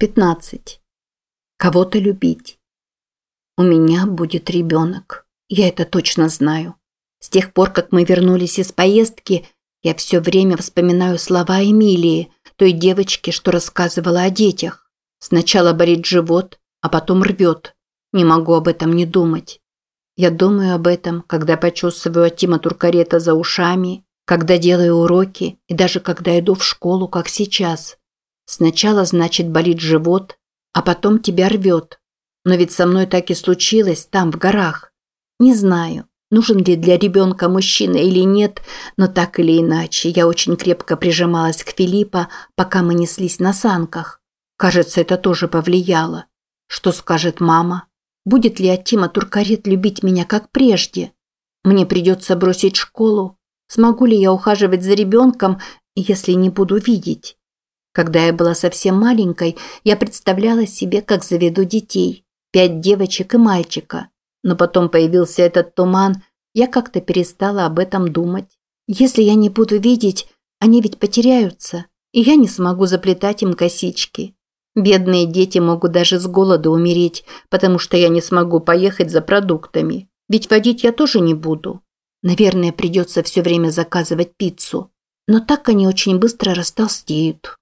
15. Кого-то любить. У меня будет ребенок. Я это точно знаю. С тех пор, как мы вернулись из поездки, я все время вспоминаю слова Эмилии, той девочки, что рассказывала о детях. Сначала болит живот, а потом рвет. Не могу об этом не думать. Я думаю об этом, когда почувствую Тима Туркарета за ушами, когда делаю уроки и даже когда иду в школу, как сейчас – Сначала, значит, болит живот, а потом тебя рвет. Но ведь со мной так и случилось там, в горах. Не знаю, нужен ли для ребенка мужчина или нет, но так или иначе, я очень крепко прижималась к Филиппа, пока мы неслись на санках. Кажется, это тоже повлияло. Что скажет мама? Будет ли Атима Туркарет любить меня как прежде? Мне придется бросить школу. Смогу ли я ухаживать за ребенком, если не буду видеть? Когда я была совсем маленькой, я представляла себе, как заведу детей. Пять девочек и мальчика. Но потом появился этот туман, я как-то перестала об этом думать. Если я не буду видеть, они ведь потеряются, и я не смогу заплетать им косички. Бедные дети могут даже с голоду умереть, потому что я не смогу поехать за продуктами. Ведь водить я тоже не буду. Наверное, придется все время заказывать пиццу. Но так они очень быстро растолстеют.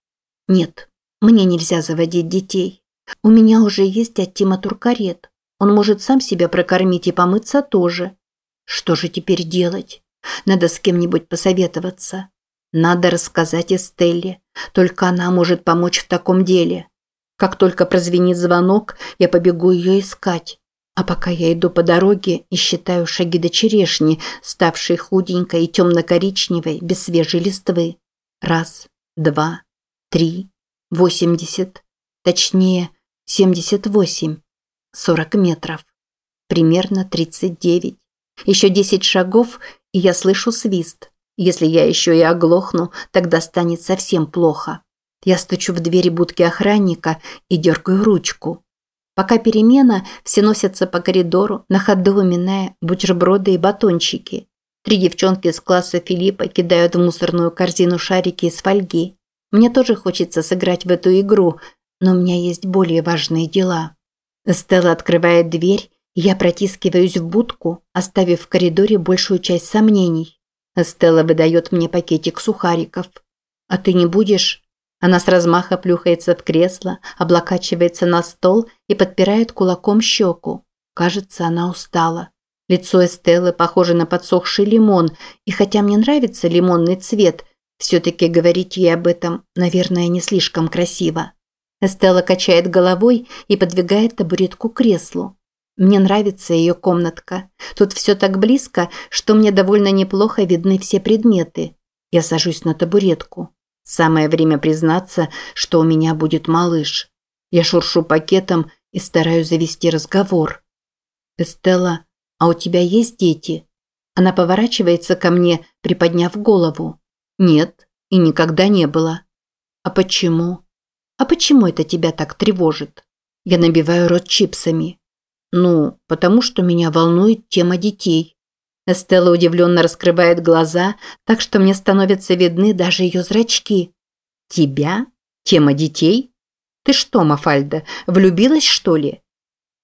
Нет, мне нельзя заводить детей. У меня уже есть от Тима Туркарет. Он может сам себя прокормить и помыться тоже. Что же теперь делать? Надо с кем-нибудь посоветоваться. Надо рассказать Эстелле. Только она может помочь в таком деле. Как только прозвенит звонок, я побегу ее искать. А пока я иду по дороге и считаю шаги до черешни, ставшей худенькой и темно-коричневой, без свежей листвы. Раз, два, три, восемьдесят, точнее, семьдесят восемь, сорок метров, примерно тридцать девять. Еще десять шагов, и я слышу свист. Если я еще и оглохну, тогда станет совсем плохо. Я стучу в двери будки охранника и дергаю ручку. Пока перемена, все носятся по коридору, на ходу уминая бутерброды и батончики. Три девчонки из класса Филиппа кидают в мусорную корзину шарики из фольги. Мне тоже хочется сыграть в эту игру, но у меня есть более важные дела. Стелла открывает дверь, и я протискиваюсь в будку, оставив в коридоре большую часть сомнений. Стелла выдает мне пакетик сухариков. «А ты не будешь?» Она с размаха плюхается в кресло, облокачивается на стол и подпирает кулаком щеку. Кажется, она устала. Лицо Эстеллы похоже на подсохший лимон, и хотя мне нравится лимонный цвет, все-таки говорить ей об этом, наверное, не слишком красиво. Эстелла качает головой и подвигает табуретку к креслу. Мне нравится ее комнатка. Тут все так близко, что мне довольно неплохо видны все предметы. Я сажусь на табуретку. Самое время признаться, что у меня будет малыш. Я шуршу пакетом и стараюсь завести разговор. «Эстелла, а у тебя есть дети?» Она поворачивается ко мне, приподняв голову. Нет, и никогда не было. А почему? А почему это тебя так тревожит? Я набиваю рот чипсами. Ну, потому что меня волнует тема детей. Эстелла удивленно раскрывает глаза, так что мне становятся видны даже ее зрачки. Тебя? Тема детей? Ты что, Мафальда, влюбилась, что ли?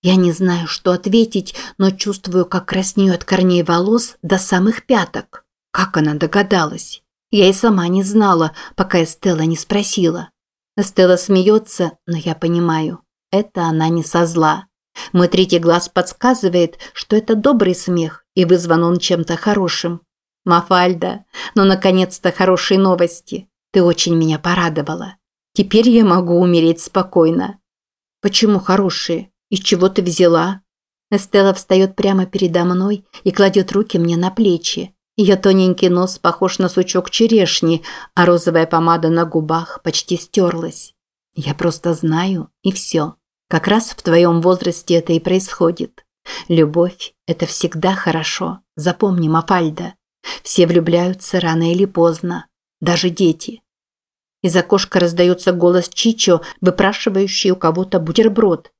Я не знаю, что ответить, но чувствую, как краснею от корней волос до самых пяток. Как она догадалась? Я и сама не знала, пока Эстелла не спросила. Эстелла смеется, но я понимаю, это она не со зла. Мой третий глаз подсказывает, что это добрый смех, и вызван он чем-то хорошим. Мафальда, ну наконец-то хорошие новости. Ты очень меня порадовала. Теперь я могу умереть спокойно. Почему хорошие? Из чего ты взяла? Эстелла встает прямо передо мной и кладет руки мне на плечи. Ее тоненький нос похож на сучок черешни, а розовая помада на губах почти стерлась. Я просто знаю, и все. Как раз в твоем возрасте это и происходит. Любовь – это всегда хорошо. Запомни, Мафальда. Все влюбляются рано или поздно. Даже дети. Из окошка раздается голос Чичо, выпрашивающий у кого-то бутерброд.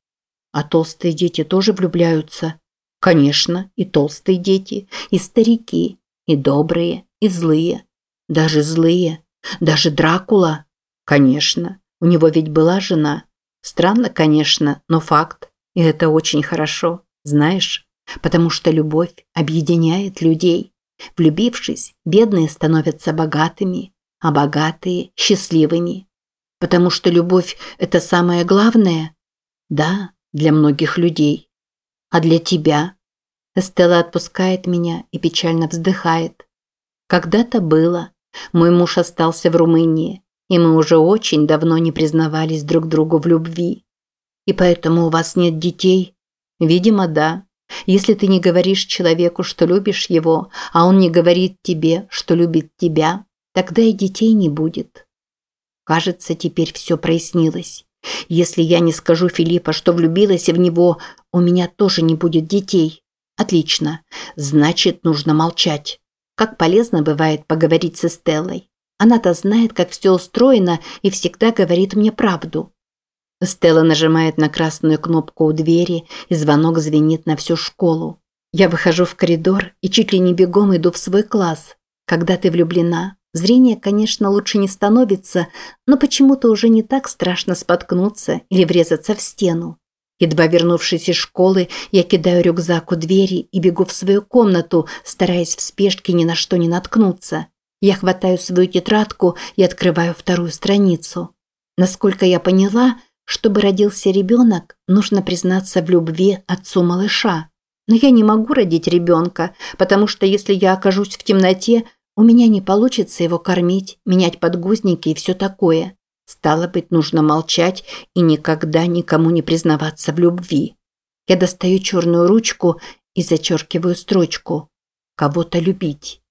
А толстые дети тоже влюбляются. Конечно, и толстые дети, и старики, и добрые, и злые. Даже злые. Даже Дракула. Конечно, у него ведь была жена. Странно, конечно, но факт. И это очень хорошо, знаешь? Потому что любовь объединяет людей. Влюбившись, бедные становятся богатыми, а богатые – счастливыми. Потому что любовь – это самое главное? Да, для многих людей. А для тебя? Эстелла отпускает меня и печально вздыхает. Когда-то было. Мой муж остался в Румынии, и мы уже очень давно не признавались друг другу в любви. И поэтому у вас нет детей? Видимо, да. Если ты не говоришь человеку, что любишь его, а он не говорит тебе, что любит тебя, тогда и детей не будет. Кажется, теперь все прояснилось. Если я не скажу Филиппа, что влюбилась в него, у меня тоже не будет детей. Отлично. Значит, нужно молчать. Как полезно бывает поговорить с Стеллой. Она-то знает, как все устроено и всегда говорит мне правду. Стелла нажимает на красную кнопку у двери, и звонок звенит на всю школу. Я выхожу в коридор и чуть ли не бегом иду в свой класс. Когда ты влюблена, зрение, конечно, лучше не становится, но почему-то уже не так страшно споткнуться или врезаться в стену. Едва вернувшись из школы, я кидаю рюкзак у двери и бегу в свою комнату, стараясь в спешке ни на что не наткнуться. Я хватаю свою тетрадку и открываю вторую страницу. Насколько я поняла, чтобы родился ребенок, нужно признаться в любви отцу малыша. Но я не могу родить ребенка, потому что если я окажусь в темноте, у меня не получится его кормить, менять подгузники и все такое. Стало быть, нужно молчать и никогда никому не признаваться в любви. Я достаю черную ручку и зачеркиваю строчку «Кого-то любить».